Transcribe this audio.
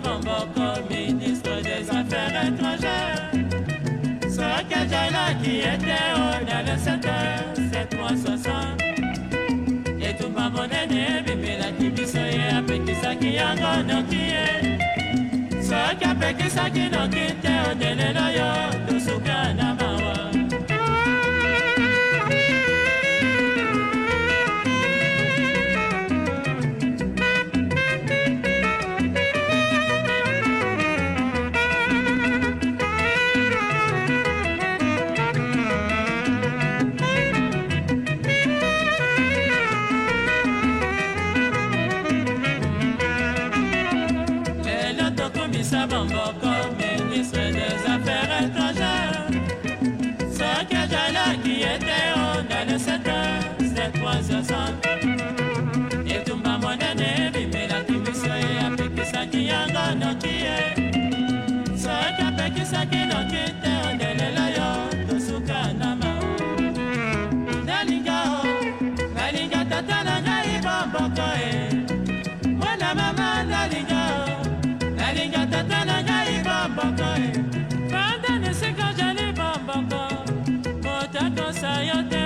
Bongo comme ministre des Affaires étrangères. Ce Kajala qui était au dernier secteur, c'est 360. Et tout ma monnaie, bébé la kibiso et apekisa qui a gonokie. Ce qu'apekisa qui n'en quitte au délai loyal. Elisa Bongo comme ministre des Affaires étrangères. Ce que j'allais qui était au dans le secteur, c'est 360. さよなら